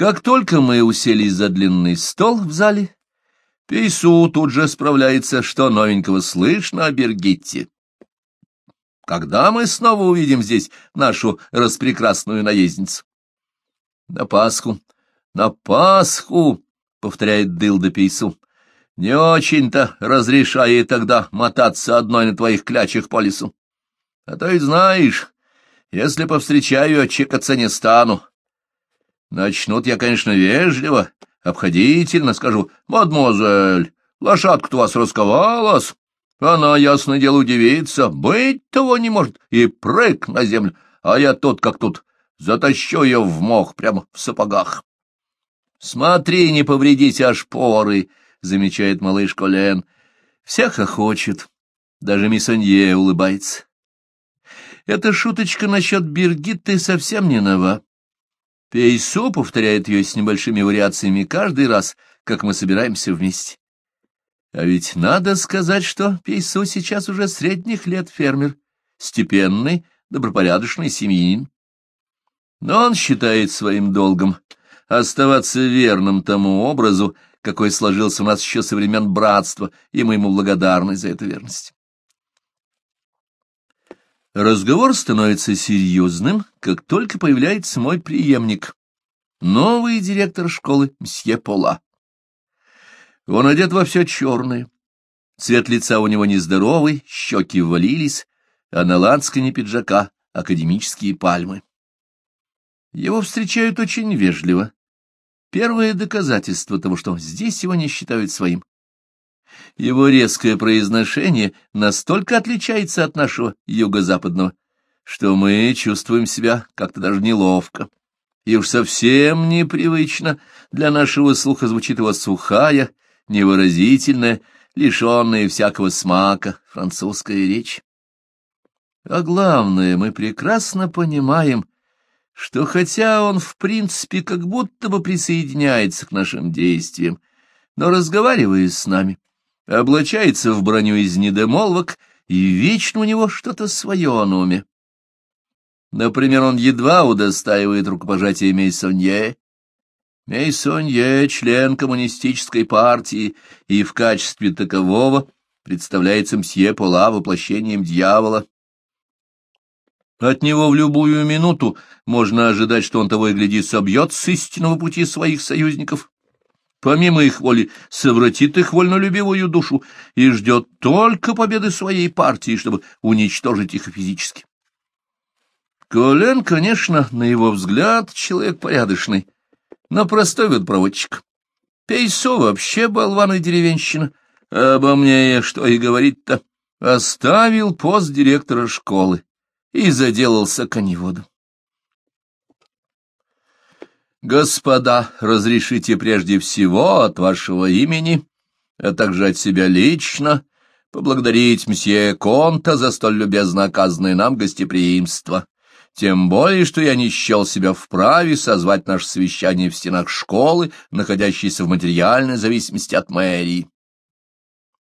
Как только мы уселись за длинный стол в зале, Пейсу тут же справляется, что новенького слышно о Бергитте. Когда мы снова увидим здесь нашу распрекрасную наездницу? На Пасху, на Пасху, повторяет Дылда Пейсу. Не очень-то разрешай ей тогда мотаться одной на твоих клячах по лесу. А то и знаешь, если повстречаю, чекаться не стану. Начнут я, конечно, вежливо, обходительно, скажу, «Мадемуазель, лошадка-то вас расковалась». Она, ясно дело, удивится, быть того не может, и прыг на землю, а я тот, как тут, затащу ее в мох прямо в сапогах. — Смотри, не повредите аж поры, — замечает малыш Колен. Всех охочет, даже миссонье улыбается. Эта шуточка насчет Бергитты совсем не нова. Пейсо повторяет ее с небольшими вариациями каждый раз, как мы собираемся вместе. А ведь надо сказать, что Пейсо сейчас уже средних лет фермер, степенный, добропорядочный семьянин. Но он считает своим долгом оставаться верным тому образу, какой сложился у нас еще со времен братства, и мы ему благодарны за эту верность. Разговор становится серьезным, как только появляется мой преемник, новый директор школы мсье Пола. Он одет во все черное. Цвет лица у него нездоровый, щеки ввалились, а на ланскане пиджака академические пальмы. Его встречают очень вежливо. Первое доказательство того, что здесь его не считают своим. Его резкое произношение настолько отличается от нашего юго-западного, что мы чувствуем себя как-то даже неловко. И уж совсем непривычно для нашего слуха звучит его сухая, невыразительная, лишенная всякого смака французская речь. А главное, мы прекрасно понимаем, что хотя он в принципе как будто бы присоединяется к нашим действиям, но разговаривая с нами, облачается в броню из недомолвок, и вечно у него что-то свое на уме. Например, он едва удостаивает рукопожатия Мейсонье. Мейсонье — член коммунистической партии, и в качестве такового представляется мсье Пола воплощением дьявола. От него в любую минуту можно ожидать, что он того и гляди собьет с истинного пути своих союзников помимо их воли, совратит их вольнолюбивую душу и ждет только победы своей партии, чтобы уничтожить их физически. Колен, конечно, на его взгляд, человек порядочный, но простой вот проводчик. Пейсо вообще болван и деревенщина. Обо мне что и говорить-то. Оставил пост директора школы и заделался коневодом. Господа, разрешите прежде всего от вашего имени, а также от себя лично, поблагодарить мсье Конта за столь любезно оказанное нам гостеприимство. Тем более, что я не счел себя вправе созвать наше совещание в стенах школы, находящейся в материальной зависимости от мэрии.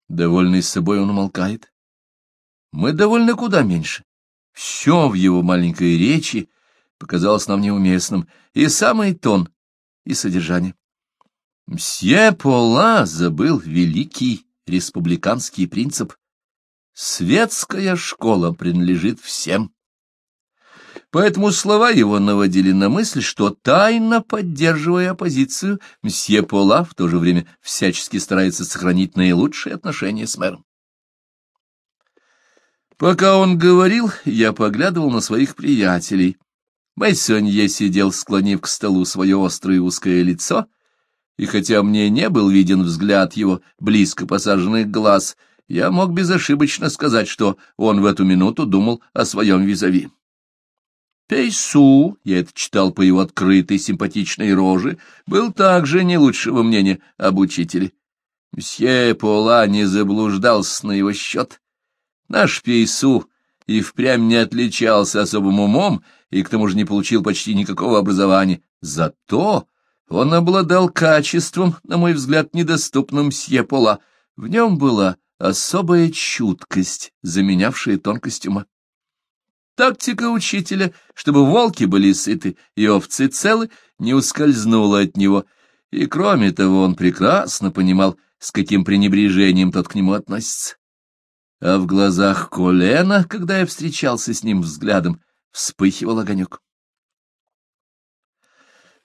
Довольный собой он умолкает. Мы довольны куда меньше. Все в его маленькой речи показалось нам неуместным и самый тон, и содержание. Мсье Пола забыл великий республиканский принцип. Светская школа принадлежит всем. Поэтому слова его наводили на мысль, что, тайно поддерживая оппозицию, мсье Пола в то же время всячески старается сохранить наилучшие отношения с мэром. Пока он говорил, я поглядывал на своих приятелей, Мэссонье сидел, склонив к столу свое острое узкое лицо, и хотя мне не был виден взгляд его близко посаженных глаз, я мог безошибочно сказать, что он в эту минуту думал о своем визави. Пейсу, я это читал по его открытой симпатичной роже, был также не лучшего мнения об учителе. Мсье Пола не заблуждался на его счет. Наш Пейсу и впрямь не отличался особым умом, и к тому же не получил почти никакого образования. Зато он обладал качеством, на мой взгляд, недоступным Сье Пола. В нем была особая чуткость, заменявшая тонкость ума. Тактика учителя, чтобы волки были сыты и овцы целы, не ускользнула от него. И, кроме того, он прекрасно понимал, с каким пренебрежением тот к нему относится. А в глазах Колена, когда я встречался с ним взглядом, вспыхивал огонек.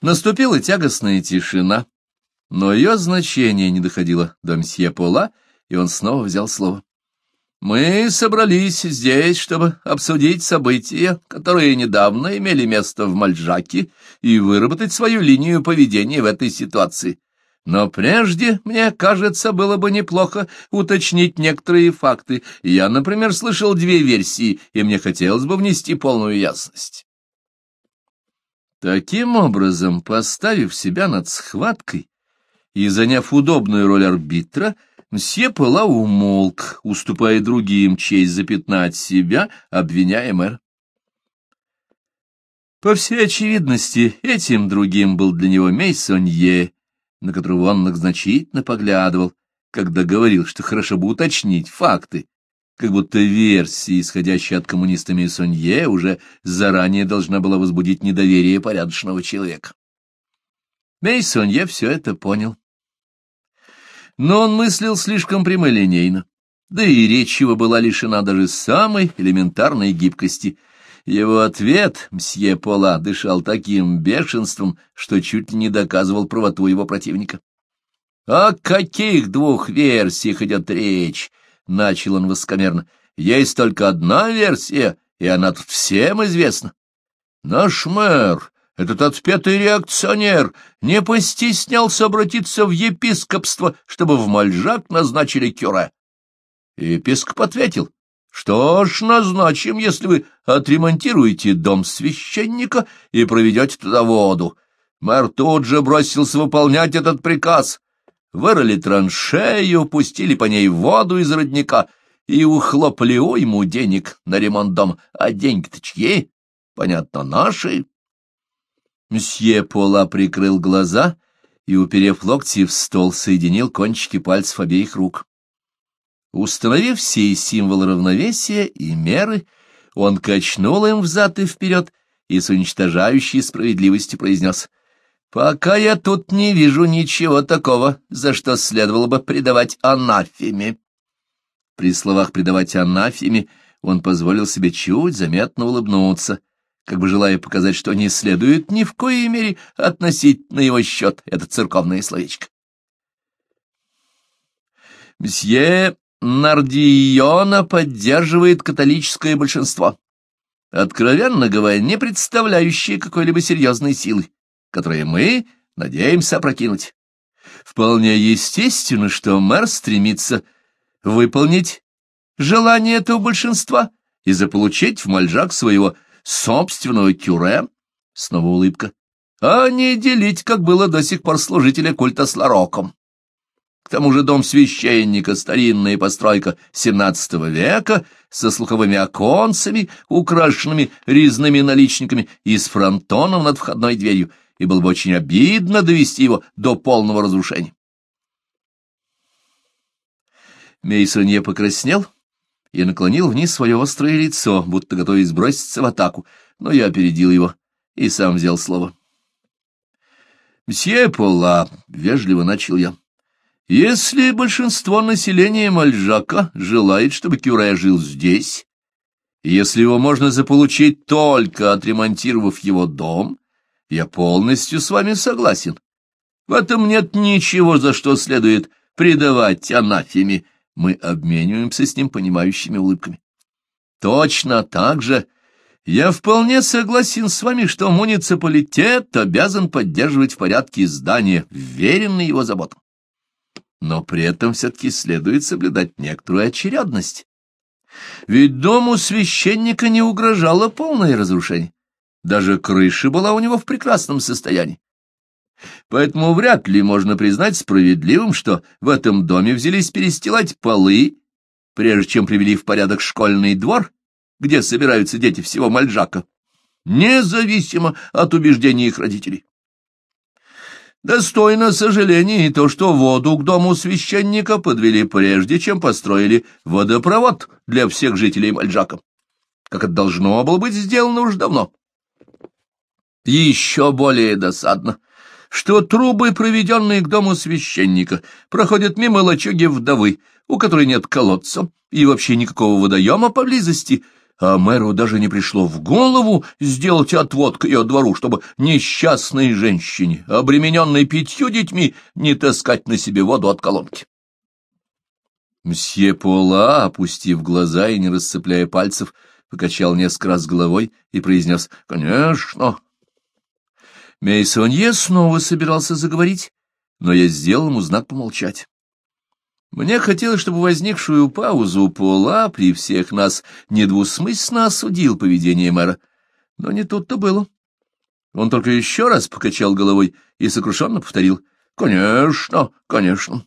Наступила тягостная тишина, но ее значение не доходило до мсье Пола, и он снова взял слово. «Мы собрались здесь, чтобы обсудить события, которые недавно имели место в Мальжаке, и выработать свою линию поведения в этой ситуации. Но прежде, мне кажется, было бы неплохо уточнить некоторые факты. Я, например, слышал две версии, и мне хотелось бы внести полную ясность. Таким образом, поставив себя над схваткой и заняв удобную роль арбитра, Мсье Пыла умолк, уступая другим честь запятнать себя, обвиняя мэра. По всей очевидности, этим другим был для него Мейсонье, на которого он значительно поглядывал, когда говорил, что хорошо бы уточнить факты, как будто версия, исходящая от коммуниста Мейсонье, уже заранее должна была возбудить недоверие порядочного человека. Мейсонье все это понял. Но он мыслил слишком прямолинейно, да и речь его была лишена даже самой элементарной гибкости — его ответ мсье Пола дышал таким бешенством, что чуть ли не доказывал правоту его противника. «О каких двух версиях идет речь?» — начал он воскомерно. «Есть только одна версия, и она тут всем известна. Наш мэр, этот отпетый реакционер, не постеснялся обратиться в епископство, чтобы в Мальжак назначили кюре». Епископ ответил — что ж, назначим, если вы отремонтируете дом священника и проведете туда воду. Мэр тут же бросился выполнять этот приказ. Вырыли траншею, пустили по ней воду из родника и ухлопли ему денег на ремонт дома. А деньги-то чьи? Понятно, наши. Мсье Пола прикрыл глаза и, уперев локти в стол, соединил кончики пальцев обеих рук. Установив все символы равновесия и меры, он качнул им взад и вперед и с уничтожающей справедливостью произнес «Пока я тут не вижу ничего такого, за что следовало бы предавать анафеме». При словах «предавать анафеме» он позволил себе чуть заметно улыбнуться, как бы желая показать, что не следует ни в коей мере относить на его счет это церковное словечко. «Мсье Нардиона поддерживает католическое большинство, откровенно говоря, не представляющее какой-либо серьезной силы, которые мы надеемся опрокинуть. Вполне естественно, что мэр стремится выполнить желание этого большинства и заполучить в Мальжак своего собственного кюре. Снова улыбка. А не делить, как было до сих пор служителя культа с Лароком тому же дом священника, старинная постройка XVII века, со слуховыми оконцами, украшенными резными наличниками и с фронтоном над входной дверью, и было бы очень обидно довести его до полного разрушения. Мейсер не покраснел и наклонил вниз свое острое лицо, будто готовясь броситься в атаку, но я опередил его и сам взял слово. «Мсье Пола», — вежливо начал я, — если большинство населения Мальжака желает, чтобы Кюре жил здесь, если его можно заполучить только отремонтировав его дом, я полностью с вами согласен. В этом нет ничего, за что следует предавать анафеме. Мы обмениваемся с ним понимающими улыбками. Точно так же я вполне согласен с вами, что муниципалитет обязан поддерживать в порядке здания, веренные его заботам но при этом все-таки следует соблюдать некоторую очередность. Ведь дому священника не угрожало полное разрушение. Даже крыша была у него в прекрасном состоянии. Поэтому вряд ли можно признать справедливым, что в этом доме взялись перестилать полы, прежде чем привели в порядок школьный двор, где собираются дети всего Мальжака, независимо от убеждений их родителей. Достойно сожаления и то, что воду к дому священника подвели прежде, чем построили водопровод для всех жителей Мальджака, как это должно было быть сделано уж давно. Еще более досадно, что трубы, проведенные к дому священника, проходят мимо лачуги вдовы, у которой нет колодца и вообще никакого водоема поблизости, а мэру даже не пришло в голову сделать отвод к ее двору, чтобы несчастной женщине, обремененной пятью детьми, не таскать на себе воду от колонки. Мсье Пола, опустив глаза и не расцепляя пальцев, покачал несколько раз головой и произнес «Конечно». Мейсонье снова собирался заговорить, но я сделал ему знак помолчать. Мне хотелось, чтобы возникшую паузу Пола при всех нас недвусмысленно осудил поведение мэра. Но не тут-то было. Он только еще раз покачал головой и сокрушенно повторил. «Конечно, конечно».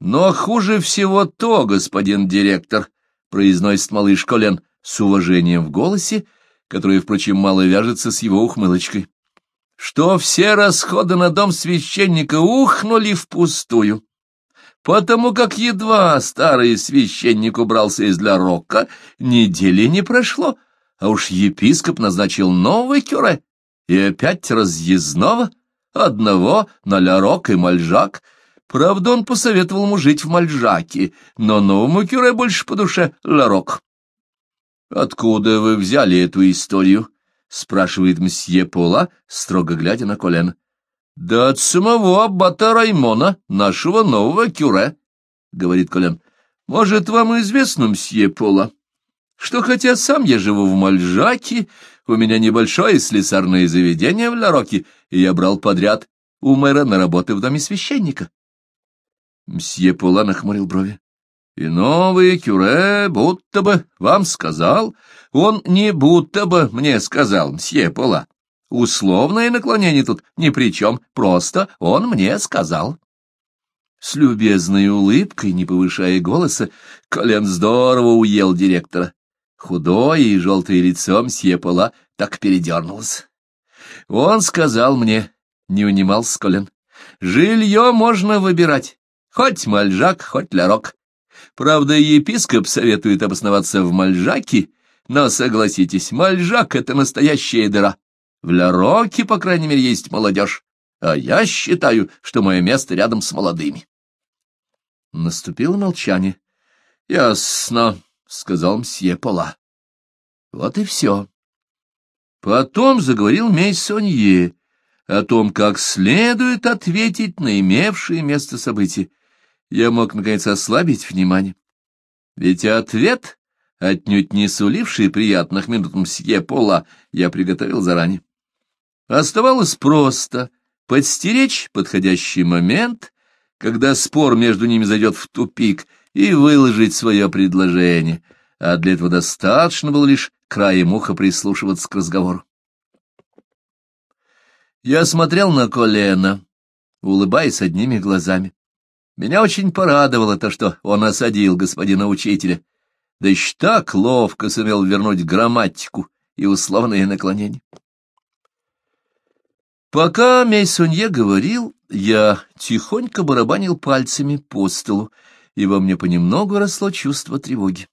«Но хуже всего то, господин директор», — произносит малыш Колен с уважением в голосе, которое, впрочем, мало вяжется с его ухмылочкой, «что все расходы на дом священника ухнули впустую» потому как едва старый священник убрался из для рока, недели не прошло, а уж епископ назначил новый кюре, и опять разъездного, одного на ля рок и мальжак. Правда, он посоветовал ему жить в мальжаке, но новому кюре больше по душе ля рок. «Откуда вы взяли эту историю?» — спрашивает мсье Пола, строго глядя на колен. Да от самого аббата Раймона, нашего нового кюре, — говорит Колен. Может, вам известно, мсье Пола, что хотя сам я живу в Мальжаке, у меня небольшое слесарное заведение в Лароке, и я брал подряд у мэра на работы в доме священника. Мсье Пола нахмурил брови. И новый кюре будто бы вам сказал, он не будто бы мне сказал, мсье Пола. Условное наклонение тут ни при чем, просто он мне сказал. С любезной улыбкой, не повышая голоса, Колен здорово уел директора. Худое и желтое лицо мсье Пола так передернулось. Он сказал мне, не унимался Колен, жилье можно выбирать, хоть Мальжак, хоть Лярок. Правда, епископ советует обосноваться в Мальжаке, но, согласитесь, Мальжак — это настоящая дыра. В Ляроке, по крайней мере, есть молодежь, а я считаю, что мое место рядом с молодыми. Наступило молчание. — Ясно, — сказал мсье Пола. — Вот и все. Потом заговорил Мейсонье о том, как следует ответить на имевшие место события. Я мог, наконец, ослабить внимание. Ведь ответ, отнюдь не суливший приятных минут мсье Пола, я приготовил заранее. Оставалось просто подстеречь подходящий момент, когда спор между ними зайдет в тупик, и выложить свое предложение, а для этого достаточно было лишь краем уха прислушиваться к разговору. Я смотрел на колено, улыбаясь одними глазами. Меня очень порадовало то, что он осадил господина учителя, да еще так ловко сумел вернуть грамматику и условные наклонения. Пока Мейсонье говорил, я тихонько барабанил пальцами по столу, и во мне понемногу росло чувство тревоги.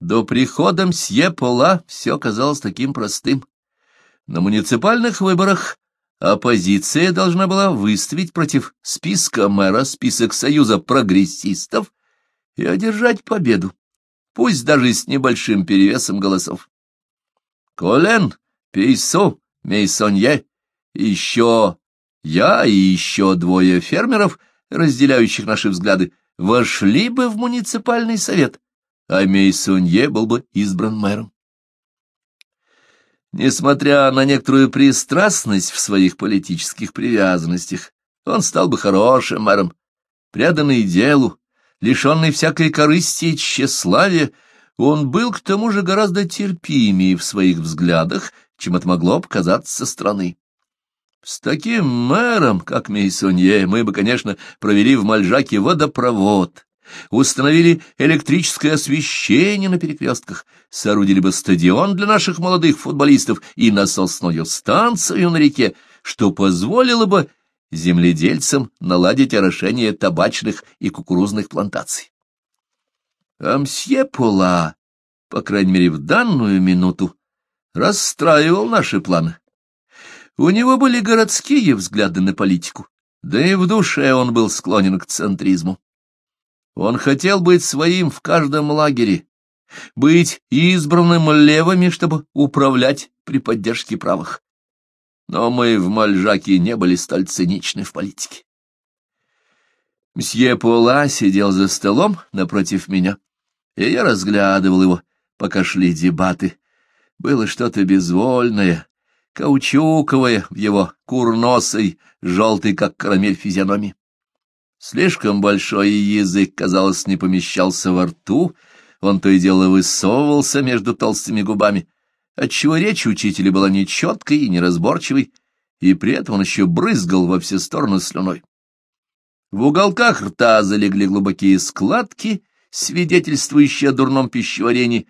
До прихода мсье Пола все казалось таким простым. На муниципальных выборах оппозиция должна была выставить против списка мэра список Союза прогрессистов и одержать победу, пусть даже с небольшим перевесом голосов. Колен, Пейсо, Мейсонье еще я и еще двое фермеров, разделяющих наши взгляды, вошли бы в муниципальный совет, а Мейсонье был бы избран мэром. Несмотря на некоторую пристрастность в своих политических привязанностях, он стал бы хорошим мэром, преданный делу, лишенный всякой корысти и тщеславия, он был к тому же гораздо терпимее в своих взглядах, чем это могло казаться со стороны. С таким мэром, как Мейсонье, мы бы, конечно, провели в Мальжаке водопровод, установили электрическое освещение на перекрестках, соорудили бы стадион для наших молодых футболистов и насосную станцию на реке, что позволило бы земледельцам наладить орошение табачных и кукурузных плантаций. А мсье Пола, по крайней мере в данную минуту, расстраивал наши планы. У него были городские взгляды на политику, да и в душе он был склонен к центризму. Он хотел быть своим в каждом лагере, быть избранным левыми, чтобы управлять при поддержке правых. Но мы в Мальжаке не были столь циничны в политике. Мсье Пола сидел за столом напротив меня, и я разглядывал его, пока шли дебаты. Было что-то безвольное, каучуковая в его курносой, желтый как карамель физиономии. Слишком большой язык, казалось, не помещался во рту, он то и дело высовывался между толстыми губами, отчего речь учителя была нечеткой и неразборчивой, и при этом он еще брызгал во все стороны слюной. В уголках рта залегли глубокие складки, свидетельствующие о дурном пищеварении,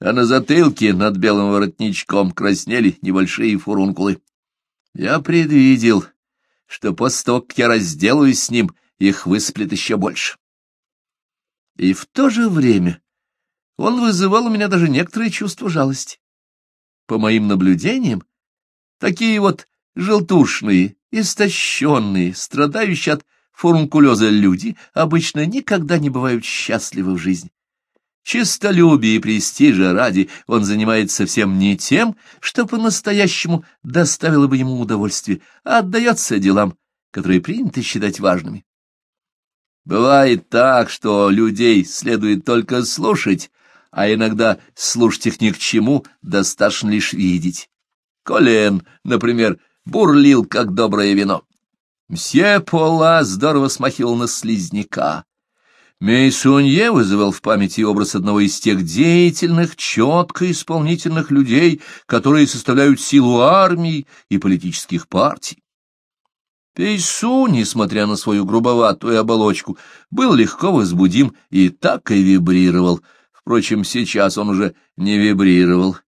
а на затылке над белым воротничком краснели небольшие фурункулы. Я предвидел, что после того, как я разделаюсь с ним, их высплет еще больше. И в то же время он вызывал у меня даже некоторое чувство жалости. По моим наблюдениям, такие вот желтушные, истощенные, страдающие от фурункулеза люди обычно никогда не бывают счастливы в жизни. Чистолюбие и престижа ради он занимается совсем не тем, что по-настоящему доставило бы ему удовольствие, а отдается делам, которые принято считать важными. Бывает так, что людей следует только слушать, а иногда слушать их ни к чему, достаточно лишь видеть. Колен, например, бурлил, как доброе вино. Мсье Пола здорово смахивал на слизняка. Мейсунье вызывал в памяти образ одного из тех деятельных, четко исполнительных людей, которые составляют силу армий и политических партий. Пейсу, несмотря на свою грубоватую оболочку, был легко возбудим и так и вибрировал. Впрочем, сейчас он уже не вибрировал.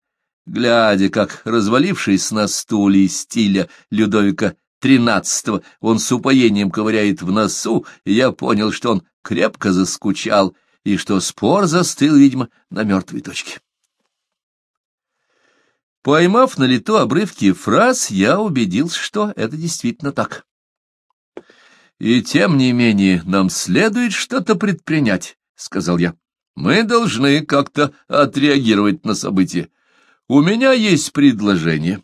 Глядя, как, развалившись на стуле стиля Людовика XIII, он с упоением ковыряет в носу, я понял, что он крепко заскучал и что спор застыл, видимо, на мертвой точке. Поймав на лету обрывки фраз, я убедился, что это действительно так. «И тем не менее нам следует что-то предпринять», — сказал я. «Мы должны как-то отреагировать на события. У меня есть предложение,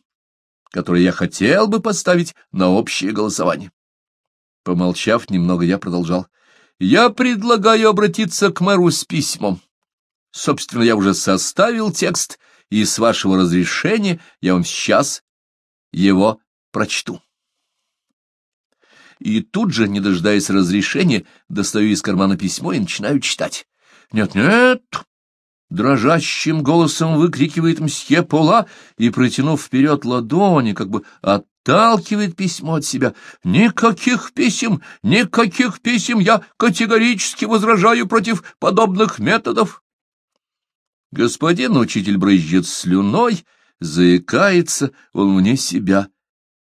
которое я хотел бы поставить на общее голосование». Помолчав немного, я продолжал. Я предлагаю обратиться к мэру с письмом. Собственно, я уже составил текст, и с вашего разрешения я вам сейчас его прочту. И тут же, не дожидаясь разрешения, достаю из кармана письмо и начинаю читать. «Нет-нет», дрожащим голосом выкрикивает мсье Пола и, протянув вперед ладони, как бы отталкивает письмо от себя. «Никаких писем! Никаких писем! Я категорически возражаю против подобных методов!» Господин учитель брызжет слюной, заикается он вне себя.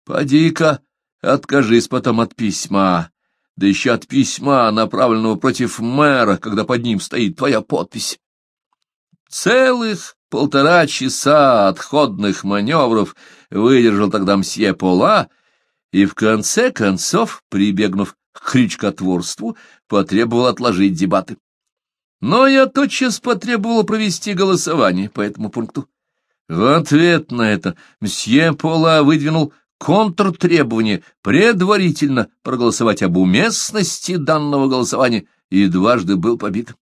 «Поди-ка, откажись потом от письма!» Да еще от письма, направленного против мэра, когда под ним стоит твоя подпись. Целых полтора часа отходных маневров выдержал тогда мсье Пола и, в конце концов, прибегнув к крючкотворству, потребовал отложить дебаты. Но я тотчас потребовал провести голосование по этому пункту. В ответ на это мсье Пола выдвинул контртребование предварительно проголосовать об уместности данного голосования и дважды был побит.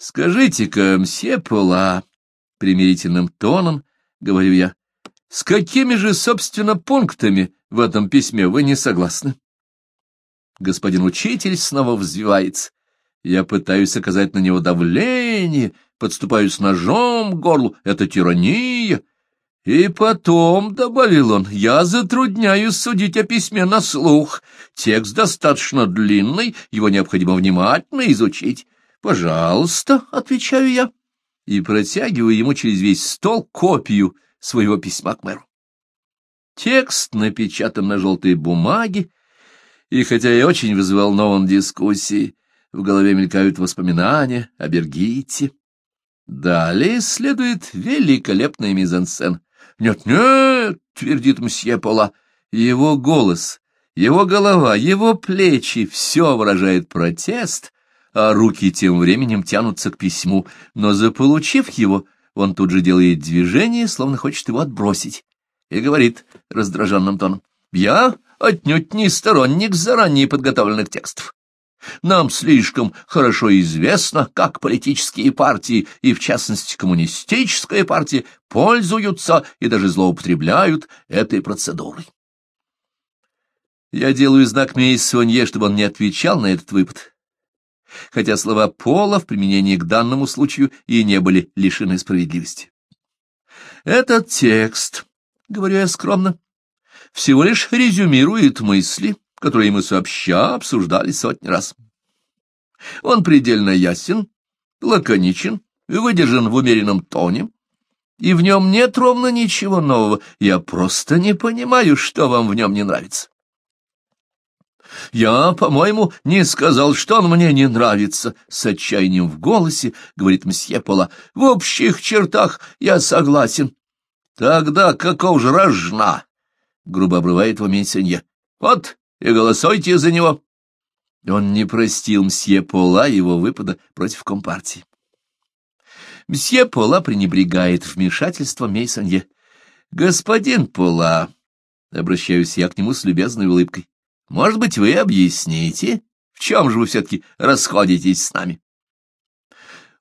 — Скажите-ка, мсье Пола, — примирительным тоном говорю я, — с какими же, собственно, пунктами в этом письме вы не согласны? Господин учитель снова взвивается. Я пытаюсь оказать на него давление, подступаю с ножом к горлу. Это тирания. И потом, — добавил он, — я затрудняюсь судить о письме на слух. Текст достаточно длинный, его необходимо внимательно изучить. «Пожалуйста», — отвечаю я, и протягиваю ему через весь стол копию своего письма к мэру. Текст напечатан на желтой бумаге, и хотя я очень взволнован дискуссией, в голове мелькают воспоминания о Бергите. Далее следует великолепная мизансцена. «Нет-нет», — твердит мсье Пола, — «его голос, его голова, его плечи — все выражает протест» а руки тем временем тянутся к письму, но, заполучив его, он тут же делает движение, словно хочет его отбросить, и говорит раздраженным тоном, «Я отнюдь не сторонник заранее подготовленных текстов. Нам слишком хорошо известно, как политические партии, и в частности коммунистическая партия, пользуются и даже злоупотребляют этой процедурой. Я делаю знак Мейсонье, чтобы он не отвечал на этот выпад, хотя слова пола в применении к данному случаю и не были лишены справедливости. Этот текст, говорю я скромно, всего лишь резюмирует мысли, которые мы сообща обсуждали сотни раз. Он предельно ясен, лаконичен, и выдержан в умеренном тоне, и в нем нет ровно ничего нового. Я просто не понимаю, что вам в нем не нравится. «Я, по-моему, не сказал, что он мне не нравится», — с отчаянием в голосе говорит мсье Пола. «В общих чертах я согласен». «Тогда каков же рожна?» — грубо обрывает его Месенье. «Вот и голосуйте за него». Он не простил мсье Пола его выпада против компартии. Мсье Пола пренебрегает вмешательство Мейсонье. «Господин Пола», — обращаюсь я к нему с любезной улыбкой, может быть, вы объясните, в чем же вы все-таки расходитесь с нами?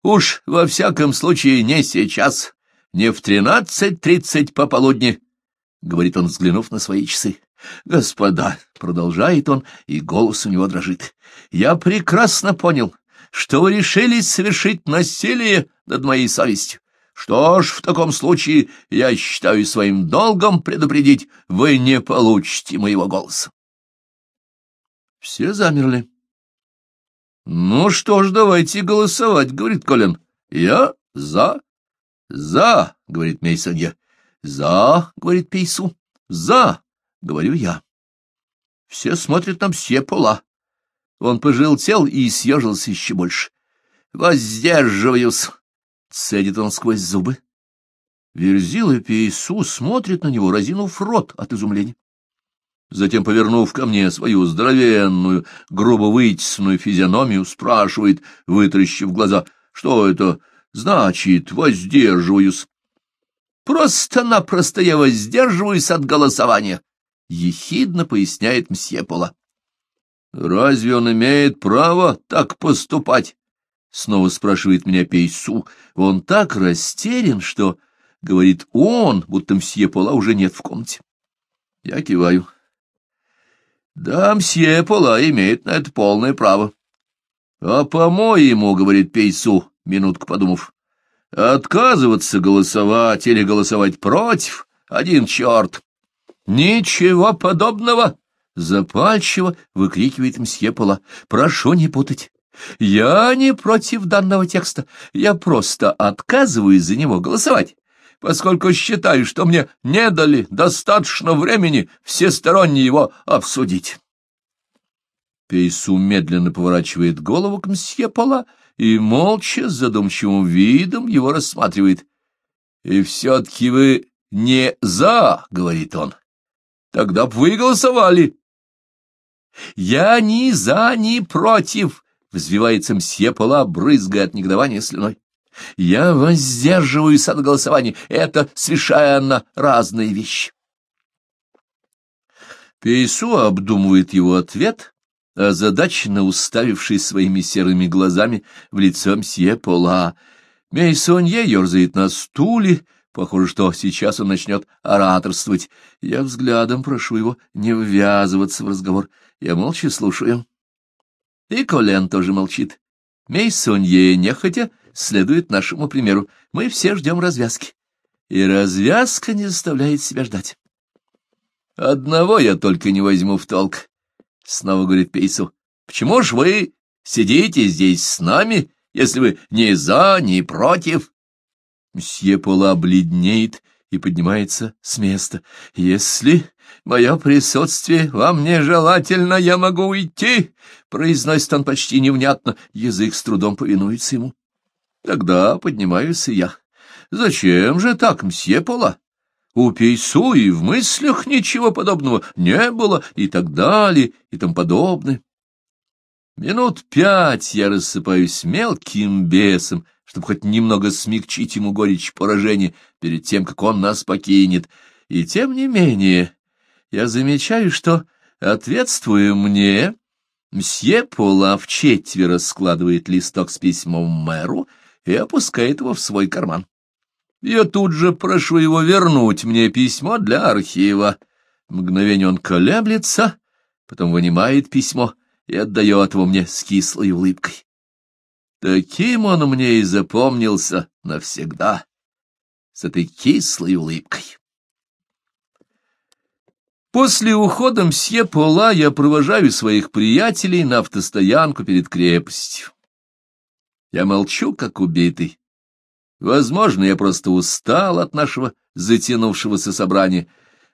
Уж во всяком случае не сейчас, не в тринадцать тридцать пополудни, — говорит он, взглянув на свои часы. Господа, — продолжает он, и голос у него дрожит, — я прекрасно понял, что вы решились совершить насилие над моей совестью. Что ж, в таком случае я считаю своим долгом предупредить, вы не получите моего голоса. Все замерли. «Ну что ж, давайте голосовать», — говорит Колин. «Я за». «За», — говорит Мейсонье. «За», — говорит Пейсу. «За», — говорю я. Все смотрят нам все пола. Он пожелтел и съежился еще больше. «Воздерживаюсь», — цедит он сквозь зубы. Верзил и Пейсу смотрят на него, разинув рот от изумления. Затем, повернув ко мне свою здоровенную, грубо вытесанную физиономию, спрашивает, вытращив глаза, что это значит «воздерживаюсь». «Просто-напросто я воздерживаюсь от голосования», — ехидно поясняет мсье Пола. «Разве он имеет право так поступать?» — снова спрашивает меня Пейсу. «Он так растерян, что...» — говорит он, будто мсье Пола уже нет в комнате. Я киваю. Да, мсье Пола имеет на это полное право. А по-моему, — говорит Пейсу, минутку подумав, — отказываться голосовать или голосовать против — один черт. Ничего подобного! — запальчиво выкрикивает мсье Пола. Прошу не путать. Я не против данного текста, я просто отказываюсь за него голосовать поскольку считаю, что мне не дали достаточно времени всесторонне его обсудить. Пейсу медленно поворачивает голову к мсье Пола и молча, с задумчивым видом, его рассматривает. — И все-таки вы не «за», — говорит он. — Тогда б вы голосовали. — Я ни за, ни против, — взвивается мсье Пола, брызгая от негодования слюной. Я воздерживаюсь от голосования. Это совершенно разные вещи. Пейсу обдумывает его ответ, а озадаченно уставившись своими серыми глазами в лицо мсье Пола. Мейсонье ерзает на стуле, похоже, что сейчас он начнет ораторствовать. Я взглядом прошу его не ввязываться в разговор. Я молча слушаю. И Колен тоже молчит. Мейсонье нехотя следует нашему примеру. Мы все ждем развязки. И развязка не заставляет себя ждать. «Одного я только не возьму в толк», — снова говорит Пейсу: «Почему ж вы сидите здесь с нами, если вы не за, не против?» Мсье Пола бледнеет и поднимается с места. «Если мое присутствие вам нежелательно, я могу уйти!» — произносит он почти невнятно. Язык с трудом повинуется ему. Тогда поднимаюсь и я. Зачем же так, мсье Пола? У Пейсу и в мыслях ничего подобного не было, и так далее, и тому подобное. Минут пять я рассыпаюсь мелким бесом, чтобы хоть немного смягчить ему горечь поражения перед тем, как он нас покинет. И тем не менее, я замечаю, что, ответствуя мне, мсье Пола в четверо складывает листок с письмом мэру, и опускает его в свой карман. Я тут же прошу его вернуть мне письмо для архива. Мгновение он колеблется, потом вынимает письмо и отдает его мне с кислой улыбкой. Таким он мне и запомнился навсегда, с этой кислой улыбкой. После ухода мсье Пола я провожаю своих приятелей на автостоянку перед крепостью. Я молчу, как убитый. Возможно, я просто устал от нашего затянувшегося собрания,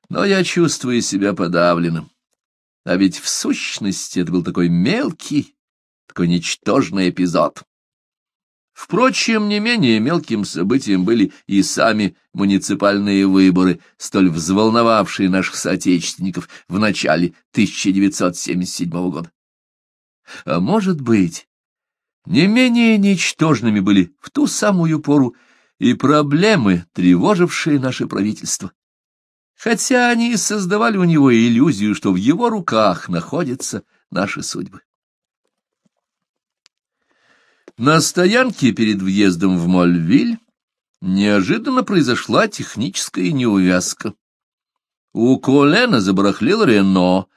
но я чувствую себя подавленным. А ведь в сущности это был такой мелкий, такой ничтожный эпизод. Впрочем, не менее мелким событием были и сами муниципальные выборы, столь взволновавшие наших соотечественников в начале 1977 года. А может быть, не менее ничтожными были в ту самую пору и проблемы, тревожившие наше правительство. Хотя они и создавали у него иллюзию, что в его руках находятся наши судьбы. На стоянке перед въездом в Мольвиль неожиданно произошла техническая неувязка. У Колена забарахлил Рено,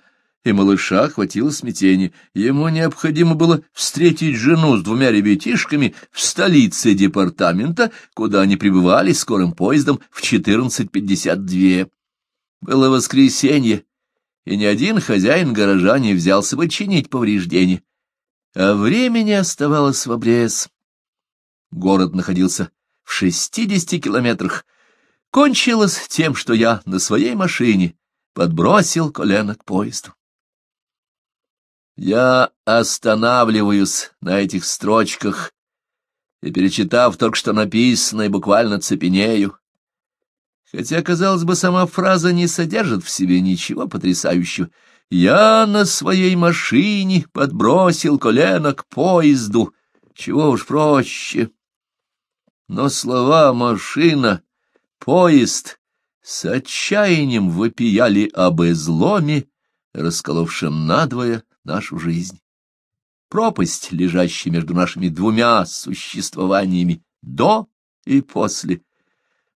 и малыша хватило смятение. Ему необходимо было встретить жену с двумя ребятишками в столице департамента, куда они прибывали скорым поездом в 14.52. Было воскресенье, и ни один хозяин гаража не взялся бы чинить повреждения. А времени оставалось в обрез. Город находился в 60 километрах. Кончилось тем, что я на своей машине подбросил колено к поезду. Я останавливаюсь на этих строчках и, перечитав только что написанное, буквально цепенею. Хотя, казалось бы, сама фраза не содержит в себе ничего потрясающего. Я на своей машине подбросил колено к поезду. Чего уж проще. Но слова «машина», «поезд» с отчаянием вопияли об изломе, расколовшем надвое нашу жизнь. Пропасть, лежащая между нашими двумя существованиями до и после,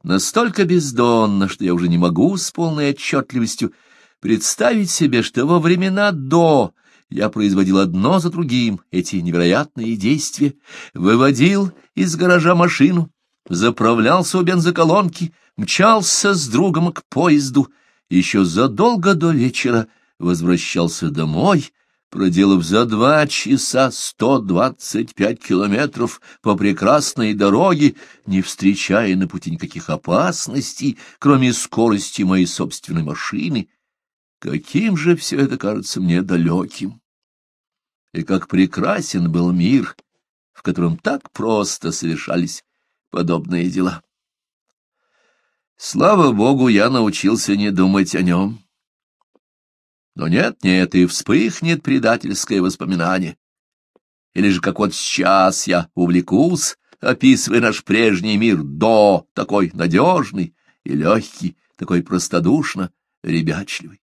настолько бездонна, что я уже не могу с полной отчетливостью представить себе, что во времена до я производил одно за другим эти невероятные действия, выводил из гаража машину, заправлялся у бензоколонки, мчался с другом к поезду, еще задолго до вечера возвращался домой, проделав за два часа сто двадцать пять километров по прекрасной дороге, не встречая на пути никаких опасностей, кроме скорости моей собственной машины, каким же все это кажется мне далеким. И как прекрасен был мир, в котором так просто совершались подобные дела. Слава Богу, я научился не думать о нем но нет, нет, и вспыхнет предательское воспоминание. Или же как вот сейчас я увлекусь, описывая наш прежний мир до, такой надежный и легкий, такой простодушно ребячливый.